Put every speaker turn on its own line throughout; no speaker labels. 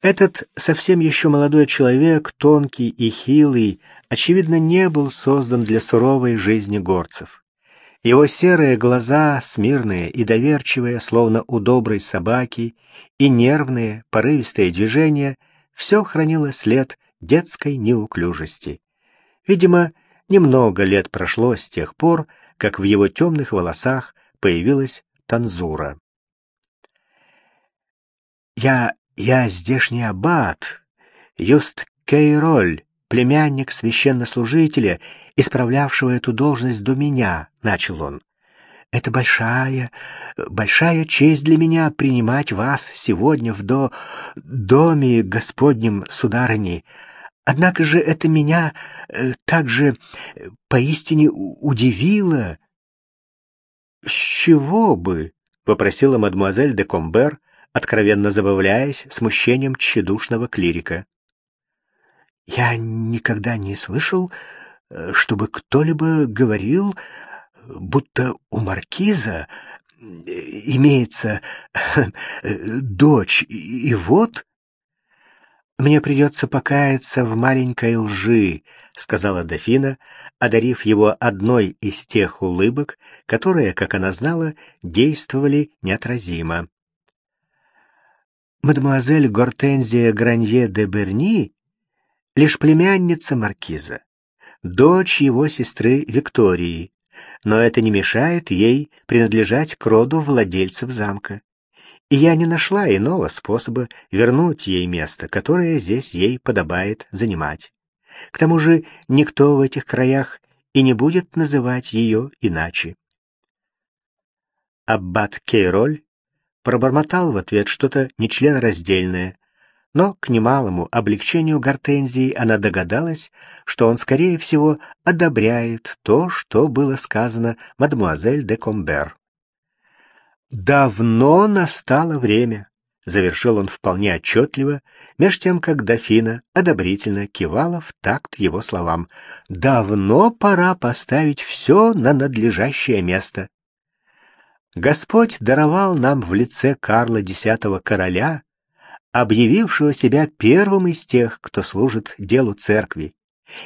Этот совсем еще молодой человек, тонкий и хилый, очевидно, не был создан для суровой жизни горцев. Его серые глаза, смирные и доверчивые, словно у доброй собаки, и нервные, порывистые движения — все хранило след детской неуклюжести. Видимо, немного лет прошло с тех пор, как в его темных волосах появилась танзура. «Я я здешний аббат, Юст Кейроль, племянник священнослужителя, исправлявшего эту должность до меня, — начал он. Это большая, большая честь для меня принимать вас сегодня в до... доме Господнем, сударыни. Однако же это меня э, также э, поистине удивило. — С чего бы? — попросила мадемуазель де Комбер, откровенно забавляясь смущением тщедушного клирика. «Я никогда не слышал, э, чтобы кто-либо говорил, будто у маркиза э, имеется э, дочь, и вот...» «Мне придется покаяться в маленькой лжи», — сказала дофина, одарив его одной из тех улыбок, которые, как она знала, действовали неотразимо мадемуазель Гортензия Гранье де Берни лишь племянница маркиза, дочь его сестры Виктории, но это не мешает ей принадлежать к роду владельцев замка. И я не нашла иного способа вернуть ей место, которое здесь ей подобает занимать. К тому же никто в этих краях и не будет называть ее иначе. Аббат Кейроль пробормотал в ответ что-то нечленораздельное, но к немалому облегчению Гортензии она догадалась, что он, скорее всего, одобряет то, что было сказано мадемуазель де Комбер. «Давно настало время», — завершил он вполне отчетливо, меж тем, как дофина одобрительно кивала в такт его словам. «Давно пора поставить все на надлежащее место. Господь даровал нам в лице Карла X короля, объявившего себя первым из тех, кто служит делу церкви,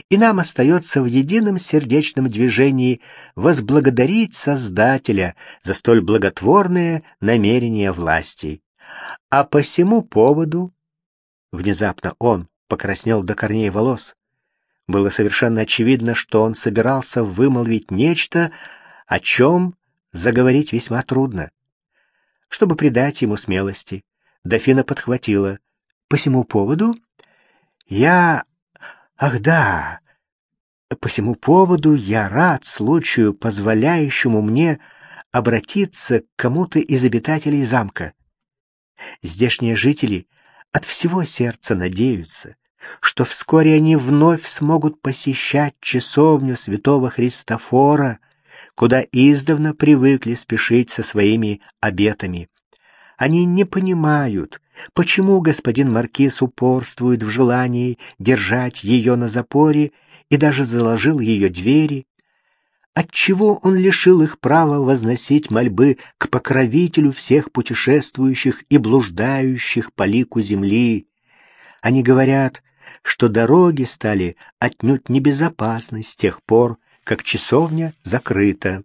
и нам остается в едином сердечном движении возблагодарить Создателя за столь благотворное намерение власти. А по всему поводу, внезапно он покраснел до корней волос, было совершенно очевидно, что он собирался вымолвить нечто, о чем заговорить весьма трудно. Чтобы придать ему смелости, дофина подхватила. «По всему поводу? Я... Ах да! По всему поводу я рад случаю, позволяющему мне обратиться к кому-то из обитателей замка. Здешние жители от всего сердца надеются, что вскоре они вновь смогут посещать часовню святого Христофора — куда издавна привыкли спешить со своими обетами. Они не понимают, почему господин Маркиз упорствует в желании держать ее на запоре и даже заложил ее двери. Отчего он лишил их права возносить мольбы к покровителю всех путешествующих и блуждающих по лику земли? Они говорят, что дороги стали отнюдь небезопасны с тех пор, как часовня закрыта.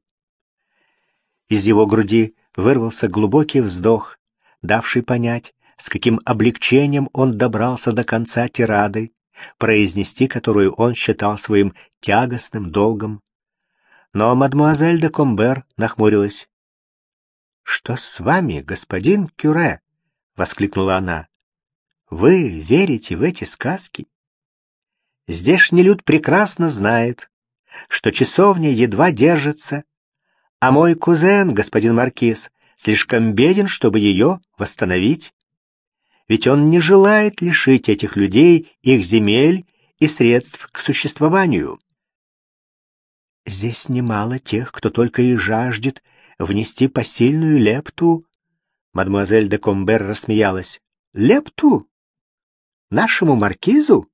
Из его груди вырвался глубокий вздох, давший понять, с каким облегчением он добрался до конца тирады, произнести которую он считал своим тягостным долгом. Но мадмуазель де Комбер нахмурилась. «Что с вами, господин Кюре?» — воскликнула она. «Вы верите в эти сказки?» Здешний люд прекрасно знает, что часовня едва держится, а мой кузен, господин Маркиз, слишком беден, чтобы ее восстановить. Ведь он не желает лишить этих людей их земель и средств к существованию. Здесь немало тех, кто только и жаждет внести посильную лепту. Мадемуазель де Комбер рассмеялась. Лепту? Нашему маркизу?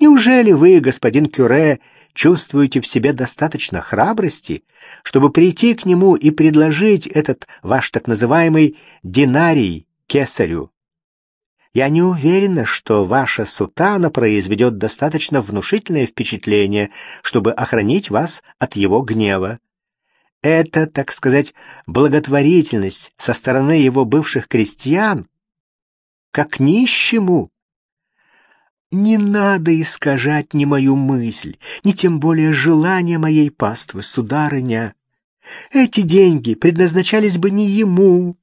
Неужели вы, господин Кюре, чувствуете в себе достаточно храбрости, чтобы прийти к нему и предложить этот ваш так называемый динарий кесарю? Я не уверена, что ваша сутана произведет достаточно внушительное впечатление, чтобы охранить вас от его гнева. Это, так сказать, благотворительность со стороны его бывших крестьян, как нищему. Не надо искажать ни мою мысль, ни тем более желание моей паствы, сударыня. Эти деньги предназначались бы не ему,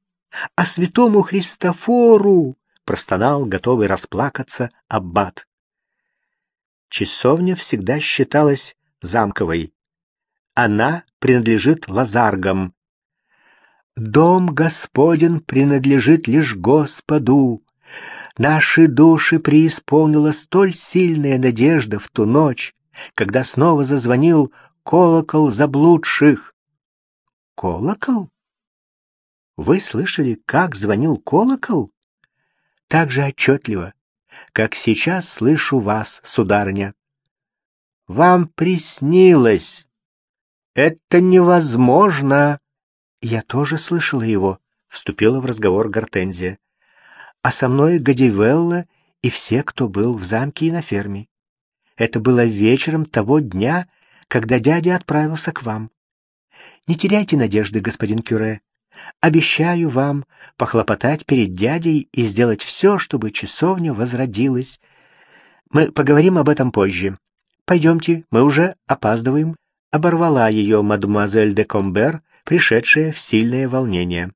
а святому Христофору, простонал, готовый расплакаться, аббат. Часовня всегда считалась замковой. Она принадлежит лазаргам. Дом Господен принадлежит лишь Господу. Наши души преисполнила столь сильная надежда в ту ночь, когда снова зазвонил колокол заблудших. Колокол? Вы слышали, как звонил колокол? Так же отчетливо, как сейчас слышу вас, сударыня. Вам приснилось. Это невозможно. Я тоже слышала его, вступила в разговор Гортензия. А со мной Гадивелла и все, кто был в замке и на ферме. Это было вечером того дня, когда дядя отправился к вам. Не теряйте надежды, господин Кюре. Обещаю вам похлопотать перед дядей и сделать все, чтобы часовня возродилась. Мы поговорим об этом позже. Пойдемте, мы уже опаздываем. Оборвала ее мадемуазель де Комбер, пришедшая в сильное волнение.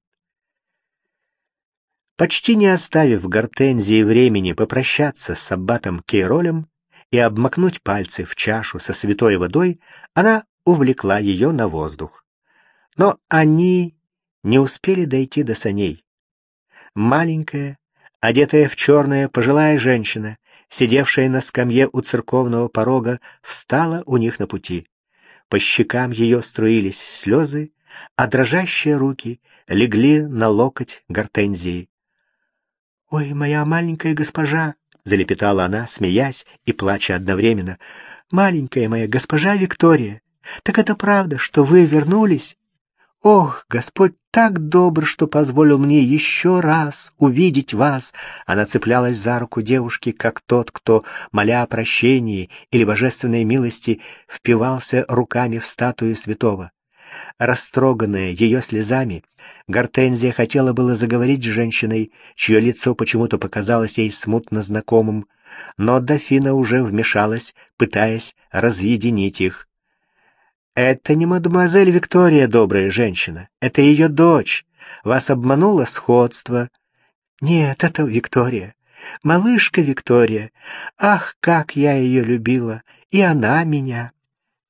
Почти не оставив Гортензии времени попрощаться с аббатом Кейролем и обмакнуть пальцы в чашу со святой водой, она увлекла ее на воздух. Но они не успели дойти до саней. Маленькая, одетая в черное пожилая женщина, сидевшая на скамье у церковного порога, встала у них на пути. По щекам ее струились слезы, а дрожащие руки легли на локоть гортензии. «Ой, моя маленькая госпожа!» — залепетала она, смеясь и плача одновременно. «Маленькая моя госпожа Виктория, так это правда, что вы вернулись?» «Ох, Господь так добр, что позволил мне еще раз увидеть вас!» Она цеплялась за руку девушки, как тот, кто, моля о прощении или божественной милости, впивался руками в статую святого. Растроганная ее слезами, Гортензия хотела было заговорить с женщиной, чье лицо почему-то показалось ей смутно знакомым, но дофина уже вмешалась, пытаясь разъединить их. «Это не мадемуазель Виктория, добрая женщина. Это ее дочь. Вас обмануло сходство». «Нет, это Виктория. Малышка Виктория. Ах, как я ее любила! И она меня!»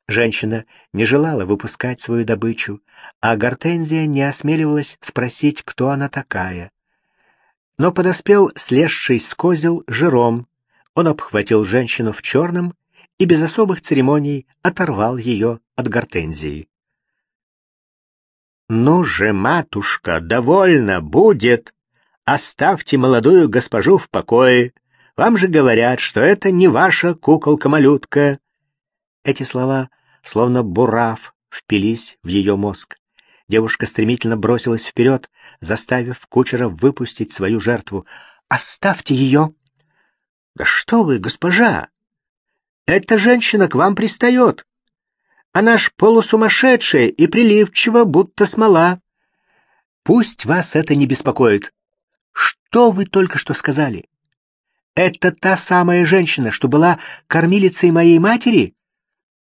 Женщина не желала выпускать свою добычу, а Гортензия не осмеливалась спросить, кто она такая. Но подоспел слезший с козел Жером. Он обхватил женщину в черном и без особых церемоний оторвал ее от гортензии. «Ну же, матушка, довольно будет! Оставьте молодую госпожу в покое! Вам же говорят, что это не ваша куколка-малютка!» Эти слова словно бурав, впились в ее мозг. Девушка стремительно бросилась вперед, заставив кучера выпустить свою жертву. «Оставьте ее!» «Да что вы, госпожа! Эта женщина к вам пристает! Она ж полусумасшедшая и приливчива, будто смола!» «Пусть вас это не беспокоит! Что вы только что сказали? Это та самая женщина, что была кормилицей моей матери?»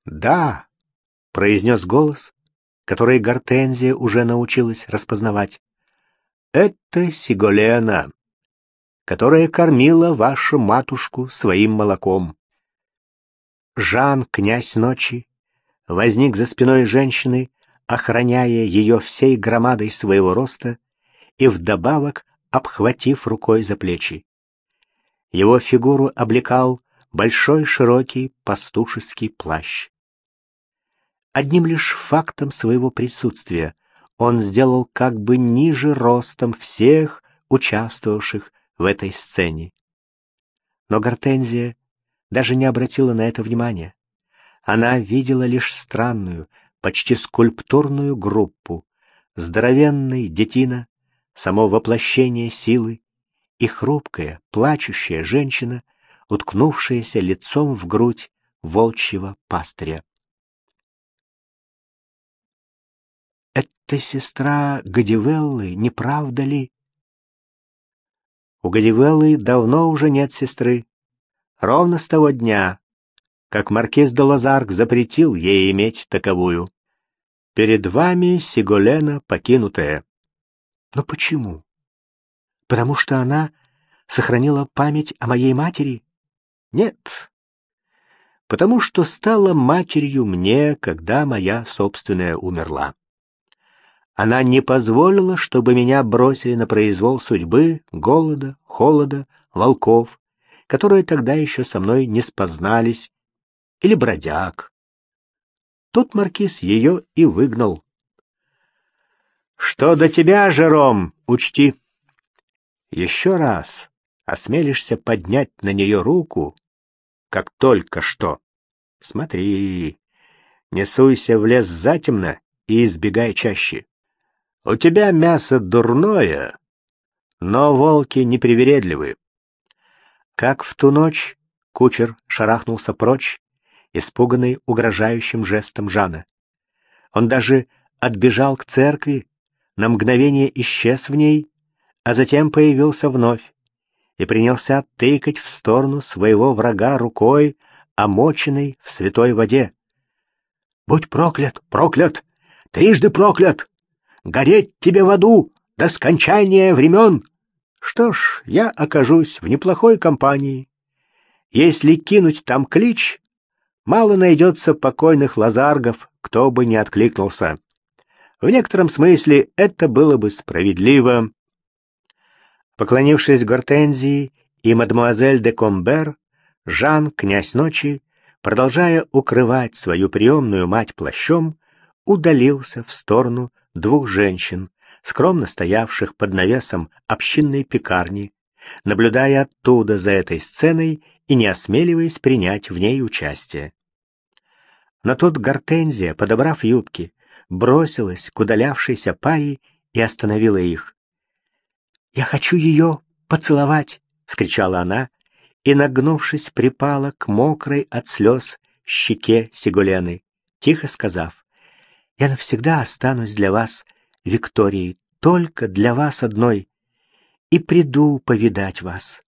«Да», — произнес голос, который Гортензия уже научилась распознавать. «Это Сиголена, которая кормила вашу матушку своим молоком». Жан, князь ночи, возник за спиной женщины, охраняя ее всей громадой своего роста и вдобавок обхватив рукой за плечи. Его фигуру облекал большой широкий пастушеский плащ. Одним лишь фактом своего присутствия он сделал как бы ниже ростом всех участвовавших в этой сцене. Но Гортензия даже не обратила на это внимания. Она видела лишь странную, почти скульптурную группу, здоровенный детина, само воплощение силы, и хрупкая, плачущая женщина, уткнувшаяся лицом в грудь волчьего пастыря. «Это сестра Гадивеллы, не правда ли?» У Гадивеллы давно уже нет сестры. Ровно с того дня, как маркиз де Лазарк запретил ей иметь таковую. Перед вами Сиголена покинутая. Но почему? Потому что она сохранила память о моей матери? Нет. Потому что стала матерью мне, когда моя собственная умерла. Она не позволила, чтобы меня бросили на произвол судьбы, голода, холода, волков, которые тогда еще со мной не спознались, или бродяг. Тут маркиз ее и выгнал. Что до тебя, Жером, учти. Еще раз осмелишься поднять на нее руку, как только что. Смотри, не суйся в лес затемно и избегай чаще. У тебя мясо дурное, но волки непривередливы. Как в ту ночь кучер шарахнулся прочь, испуганный угрожающим жестом Жана. Он даже отбежал к церкви, на мгновение исчез в ней, а затем появился вновь и принялся тыкать в сторону своего врага рукой, омоченной в святой воде. «Будь проклят, проклят! Трижды проклят! Гореть тебе в аду до скончания времен!» Что ж, я окажусь в неплохой компании. Если кинуть там клич, мало найдется покойных лазаргов, кто бы не откликнулся. В некотором смысле это было бы справедливо. Поклонившись Гортензии и мадемуазель де Комбер, Жан, князь ночи, продолжая укрывать свою приемную мать плащом, удалился в сторону двух женщин, скромно стоявших под навесом общинной пекарни, наблюдая оттуда за этой сценой и не осмеливаясь принять в ней участие. Но тут Гортензия, подобрав юбки, бросилась к удалявшейся паре и остановила их. «Я хочу ее поцеловать!» — вскричала она и, нагнувшись, припала к мокрой от слез щеке Сигулены, тихо сказав, «Я навсегда останусь для вас Викторией, только для вас одной, и приду повидать вас».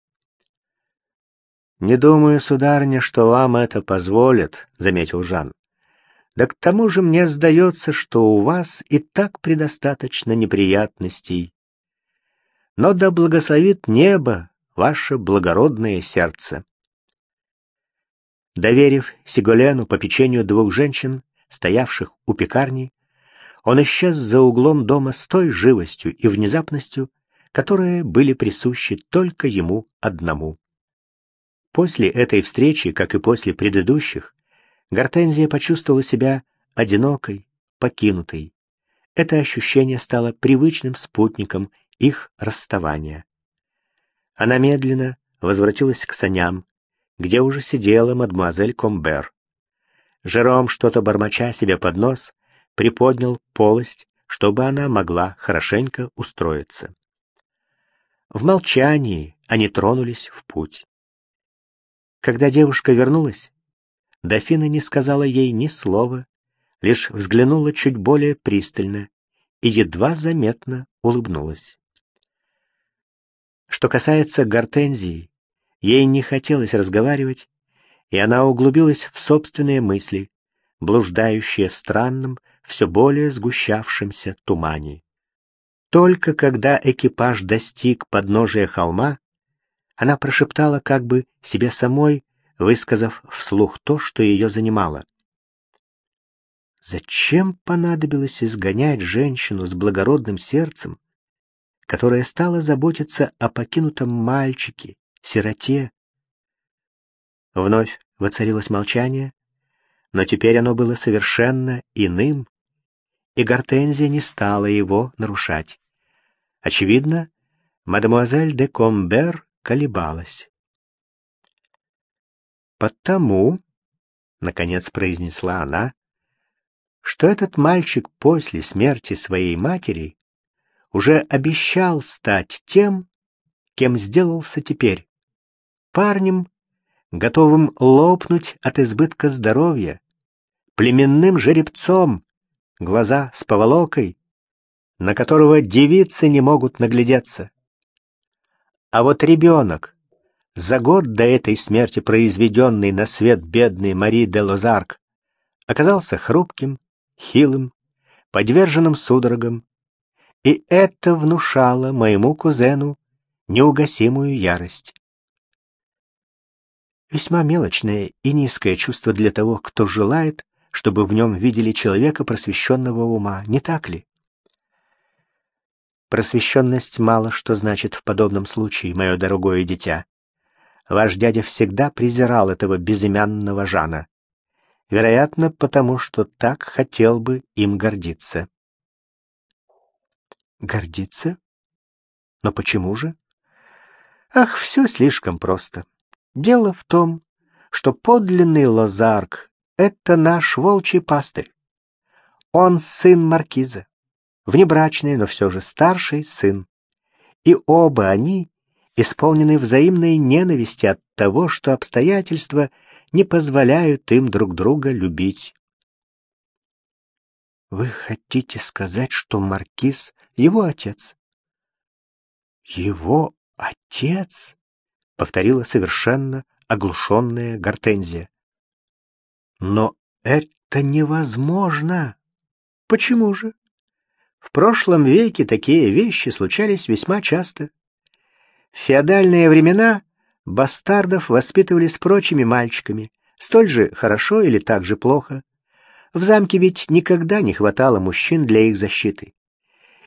«Не думаю, сударыня, что вам это позволят», — заметил Жан. «Да к тому же мне сдается, что у вас и так предостаточно неприятностей. Но да благословит небо ваше благородное сердце». Доверив Сиголену по печенью двух женщин, стоявших у пекарни, он исчез за углом дома с той живостью и внезапностью, которые были присущи только ему одному. После этой встречи, как и после предыдущих, Гортензия почувствовала себя одинокой, покинутой. Это ощущение стало привычным спутником их расставания. Она медленно возвратилась к саням, где уже сидела мадемуазель Комбер. Жером, что-то бормоча себе под нос, приподнял полость, чтобы она могла хорошенько устроиться. В молчании они тронулись в путь. Когда девушка вернулась, дофина не сказала ей ни слова, лишь взглянула чуть более пристально и едва заметно улыбнулась. Что касается гортензии, ей не хотелось разговаривать, и она углубилась в собственные мысли, блуждающие в странном, все более сгущавшемся тумане. Только когда экипаж достиг подножия холма, она прошептала как бы себе самой, высказав вслух то, что ее занимало. Зачем понадобилось изгонять женщину с благородным сердцем, которая стала заботиться о покинутом мальчике, сироте? Вновь воцарилось молчание, но теперь оно было совершенно иным, и Гортензия не стала его нарушать. Очевидно, мадемуазель де Комбер колебалась. «Потому», — наконец произнесла она, — «что этот мальчик после смерти своей матери уже обещал стать тем, кем сделался теперь. Парнем, готовым лопнуть от избытка здоровья, племенным жеребцом, глаза с поволокой, на которого девицы не могут наглядеться. А вот ребенок, за год до этой смерти произведенный на свет бедный Мари де Лозарк, оказался хрупким, хилым, подверженным судорогам, и это внушало моему кузену неугасимую ярость. Весьма мелочное и низкое чувство для того, кто желает, чтобы в нем видели человека просвещенного ума, не так ли? Просвещенность мало что значит в подобном случае, мое дорогое дитя. Ваш дядя всегда презирал этого безымянного Жана. Вероятно, потому что так хотел бы им гордиться. Гордиться? Но почему же? Ах, все слишком просто. Дело в том, что подлинный Лозарк — это наш волчий пастырь. Он сын маркиза внебрачный, но все же старший сын. И оба они исполнены взаимной ненависти от того, что обстоятельства не позволяют им друг друга любить. Вы хотите сказать, что маркиз — его отец? Его отец? — повторила совершенно оглушенная Гортензия. Но это невозможно. Почему же? В прошлом веке такие вещи случались весьма часто. В феодальные времена бастардов воспитывали с прочими мальчиками, столь же хорошо или так же плохо. В замке ведь никогда не хватало мужчин для их защиты.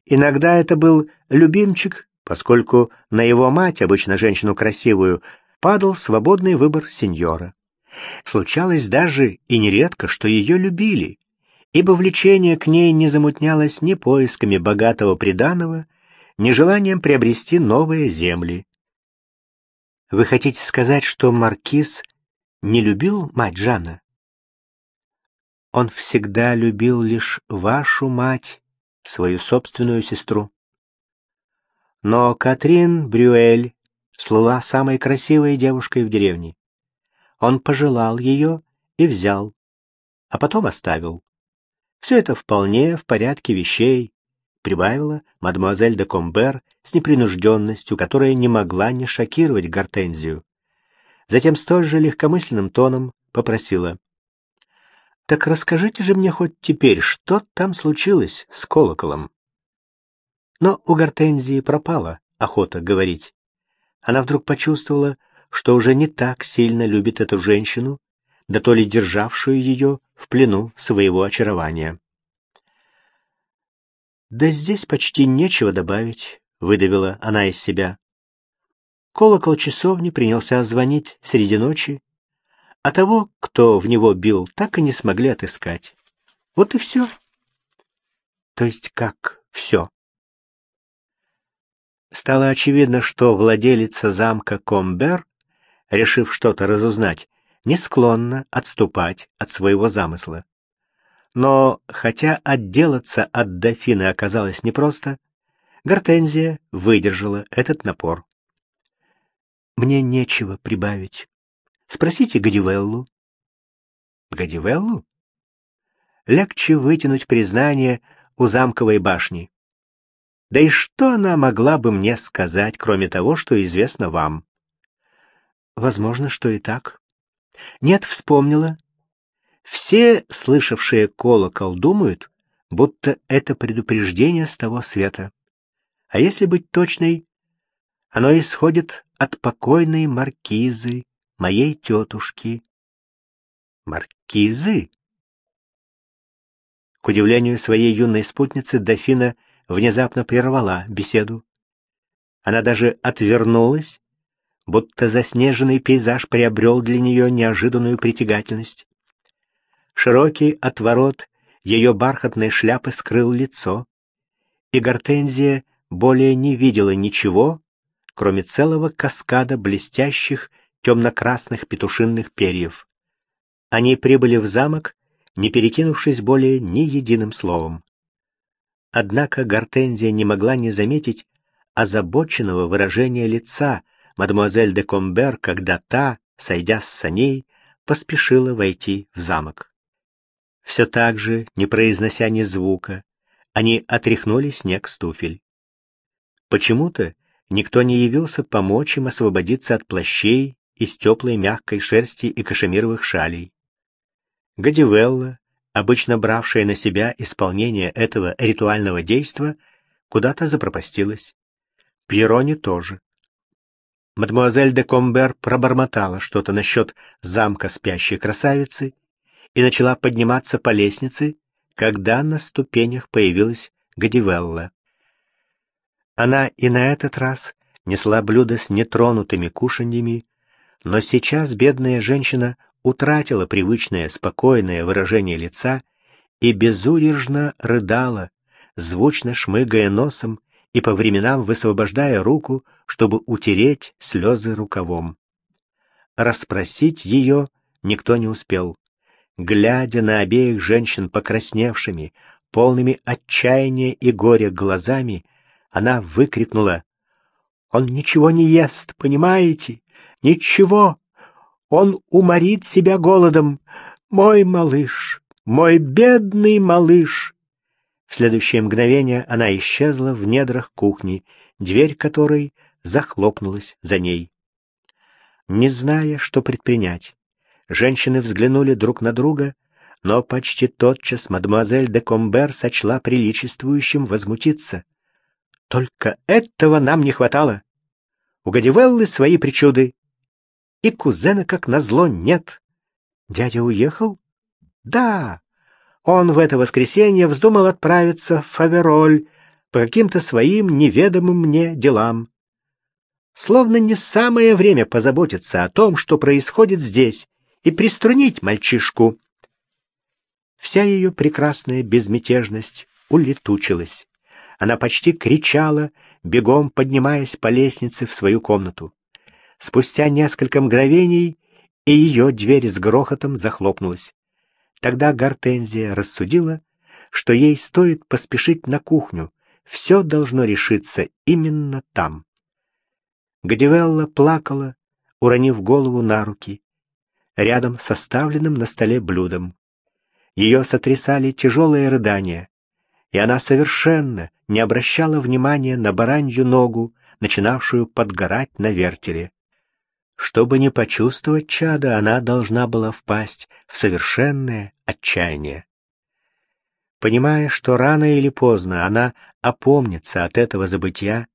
Иногда это был любимчик, поскольку на его мать, обычно женщину красивую, падал свободный выбор сеньора. Случалось даже и нередко, что ее любили, ибо влечение к ней не замутнялось ни поисками богатого приданого, ни желанием приобрести новые земли. Вы хотите сказать, что маркиз не любил мать Жана? Он всегда любил лишь вашу мать, свою собственную сестру. Но Катрин Брюэль слыла самой красивой девушкой в деревне. Он пожелал ее и взял, а потом оставил. Все это вполне в порядке вещей, прибавила мадемуазель де Комбер с непринужденностью, которая не могла не шокировать Гортензию. Затем столь же легкомысленным тоном попросила. «Так расскажите же мне хоть теперь, что там случилось с колоколом?» Но у Гортензии пропала охота говорить. Она вдруг почувствовала, что уже не так сильно любит эту женщину, да то ли державшую ее в плену своего очарования. «Да здесь почти нечего добавить», — выдавила она из себя. Колокол часовни принялся звонить среди ночи, а того, кто в него бил, так и не смогли отыскать. Вот и все. То есть как все? Стало очевидно, что владелица замка Комбер, решив что-то разузнать, не склонна отступать от своего замысла. Но, хотя отделаться от дофины оказалось непросто, Гортензия выдержала этот напор. «Мне нечего прибавить. Спросите Гадивеллу». «Гадивеллу?» Легче вытянуть признание у замковой башни. Да и что она могла бы мне сказать, кроме того, что известно вам? Возможно, что и так. Нет, вспомнила. Все, слышавшие колокол, думают, будто это предупреждение с того света. А если быть точной, оно исходит от покойной маркизы, моей тетушки. Маркизы? К удивлению своей юной спутницы, дофина внезапно прервала беседу. Она даже отвернулась будто заснеженный пейзаж приобрел для нее неожиданную притягательность. Широкий отворот ее бархатной шляпы скрыл лицо, и Гортензия более не видела ничего, кроме целого каскада блестящих темно-красных петушинных перьев. Они прибыли в замок, не перекинувшись более ни единым словом. Однако Гортензия не могла не заметить озабоченного выражения лица мадемуазель де Комбер, когда та, сойдя с саней, поспешила войти в замок. Все так же, не произнося ни звука, они отряхнули снег с туфель. Почему-то никто не явился помочь им освободиться от плащей из теплой мягкой шерсти и кашемировых шалей. Гадивелла, обычно бравшая на себя исполнение этого ритуального действа, куда-то запропастилась. Пьерони тоже. Мадемуазель де Комбер пробормотала что-то насчет замка спящей красавицы и начала подниматься по лестнице, когда на ступенях появилась Гадивелла. Она и на этот раз несла блюдо с нетронутыми кушаньями, но сейчас бедная женщина утратила привычное спокойное выражение лица и безудержно рыдала, звучно шмыгая носом и по временам высвобождая руку, чтобы утереть слезы рукавом. Расспросить ее никто не успел. Глядя на обеих женщин покрасневшими, полными отчаяния и горя глазами, она выкрикнула «Он ничего не ест, понимаете? Ничего! Он уморит себя голодом! Мой малыш! Мой бедный малыш!» В следующее мгновение она исчезла в недрах кухни, дверь которой захлопнулась за ней. Не зная, что предпринять, женщины взглянули друг на друга, но почти тотчас мадемуазель де Комбер сочла приличествующим возмутиться. «Только этого нам не хватало! У Гадивеллы свои причуды, и кузена, как назло, нет. Дядя уехал? Да, он в это воскресенье вздумал отправиться в Фавероль по каким-то своим неведомым мне делам. Словно не самое время позаботиться о том, что происходит здесь, и приструнить мальчишку. Вся ее прекрасная безмятежность улетучилась. Она почти кричала, бегом поднимаясь по лестнице в свою комнату. Спустя несколько мгновений и ее дверь с грохотом захлопнулась. Тогда Гортензия рассудила, что ей стоит поспешить на кухню, все должно решиться именно там. Гадивелла плакала, уронив голову на руки, рядом с оставленным на столе блюдом. Ее сотрясали тяжелые рыдания, и она совершенно не обращала внимания на баранью ногу, начинавшую подгорать на вертеле. Чтобы не почувствовать чада, она должна была впасть в совершенное отчаяние. Понимая, что рано или поздно она опомнится от этого забытия,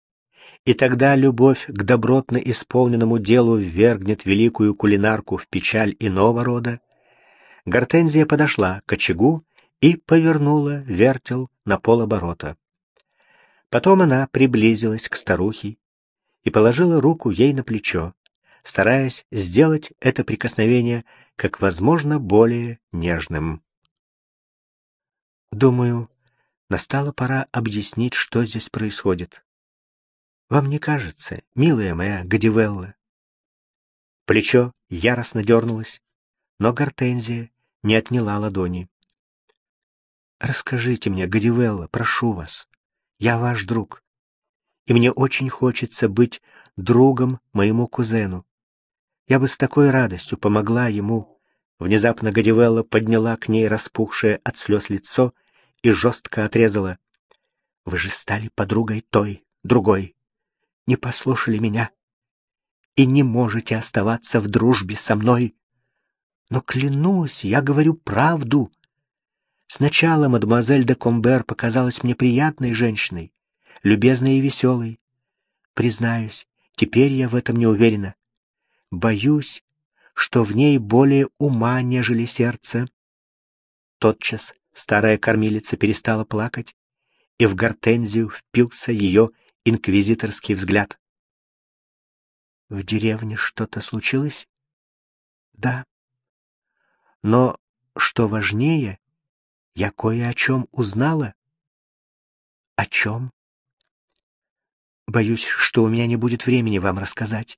и тогда любовь к добротно исполненному делу ввергнет великую кулинарку в печаль иного рода, Гортензия подошла к очагу и повернула вертел на полоборота. Потом она приблизилась к старухе и положила руку ей на плечо стараясь сделать это прикосновение как возможно более нежным. Думаю, настала пора объяснить, что здесь происходит. Вам не кажется, милая моя Гадивелла? Плечо яростно дернулось, но Гортензия не отняла ладони. Расскажите мне, Гадивелла, прошу вас. Я ваш друг, и мне очень хочется быть другом моему кузену. Я бы с такой радостью помогла ему. Внезапно Гадивелла подняла к ней распухшее от слез лицо и жестко отрезала. Вы же стали подругой той, другой. Не послушали меня и не можете оставаться в дружбе со мной. Но клянусь, я говорю правду. Сначала мадемуазель де Комбер показалась мне приятной женщиной, любезной и веселой. Признаюсь, теперь я в этом не уверена. Боюсь, что в ней более ума, нежели сердце. Тотчас старая кормилица перестала плакать, и в гортензию впился ее инквизиторский взгляд. В деревне что-то случилось? Да. Но, что важнее, я кое о чем узнала. О чем? Боюсь, что у меня не будет времени вам рассказать.